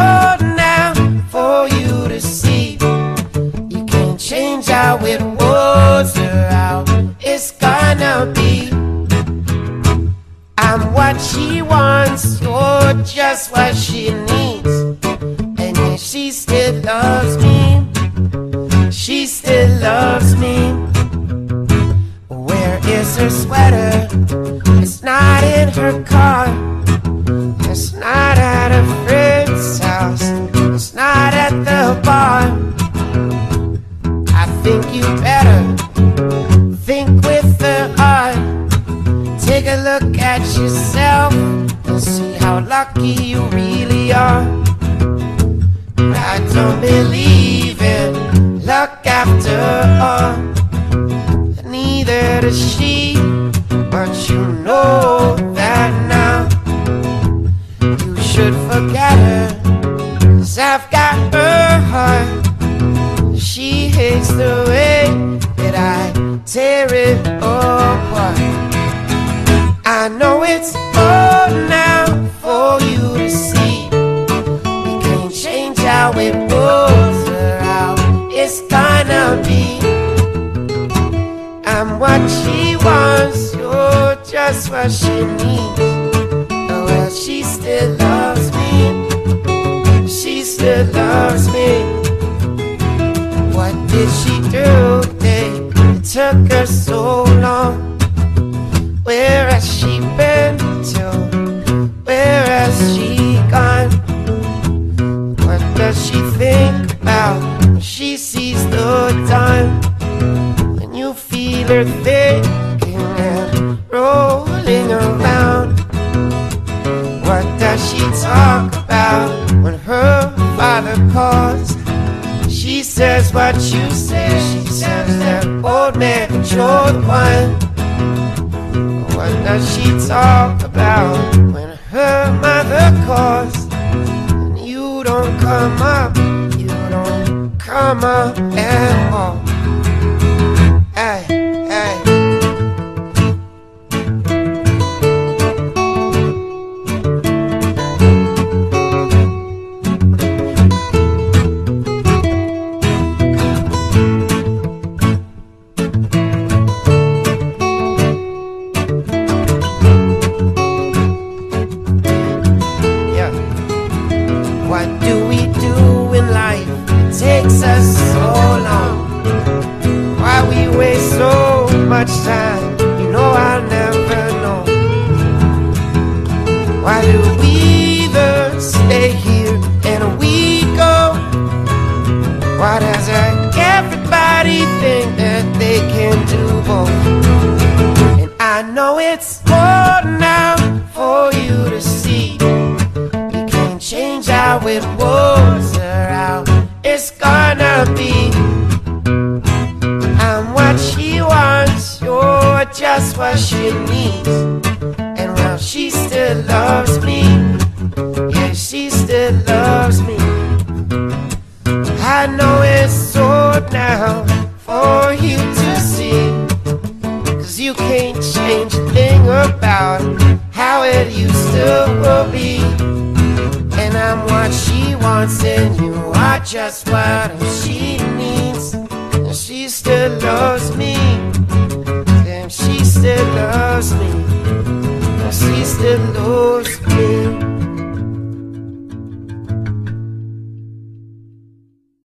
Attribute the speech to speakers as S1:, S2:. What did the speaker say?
S1: holding out for you to see. You can't change out with words or how it's gonna be. I'm what she wants, you're just what she needs. And if she still loves me. She still loves me. Where is her sweater? It's not in her car. It's not at her friend's house. It's not at the bar. I think you better think with the heart. Take a look at yourself and see how lucky you really are. I don't believe in luck after all. Should forget her, cause I've got her heart. She hates the way that I tear it apart. I know it's all now for you to see. We can't change how it was or how it's gonna be. I'm what she wants, you're just what she needs. Oh, well, she still. Still loves me. What did she do? They it took her so long. Where has she been to? Where has she gone? What does she think about when she sees the dawn? When you feel her thinking and rolling around. What does she talk about when her father calls? She says what you say. She says that old man, you're the one. What does she talk about when her mother calls? And you don't come up, you don't come up at all. Takes us so long. Why we waste so much time? You know I'll never know. Why do we stay here and we go? Why does everybody think that they can do both? And I know it's more now for you to see. You can't change how it was what she needs. And well, she still loves me. Yeah, she still loves me. I know it's so now for you to see. Cause you can't change a thing about how it used to will be. And I'm what she wants, and you are just what she needs. And she still loves me. Damn, she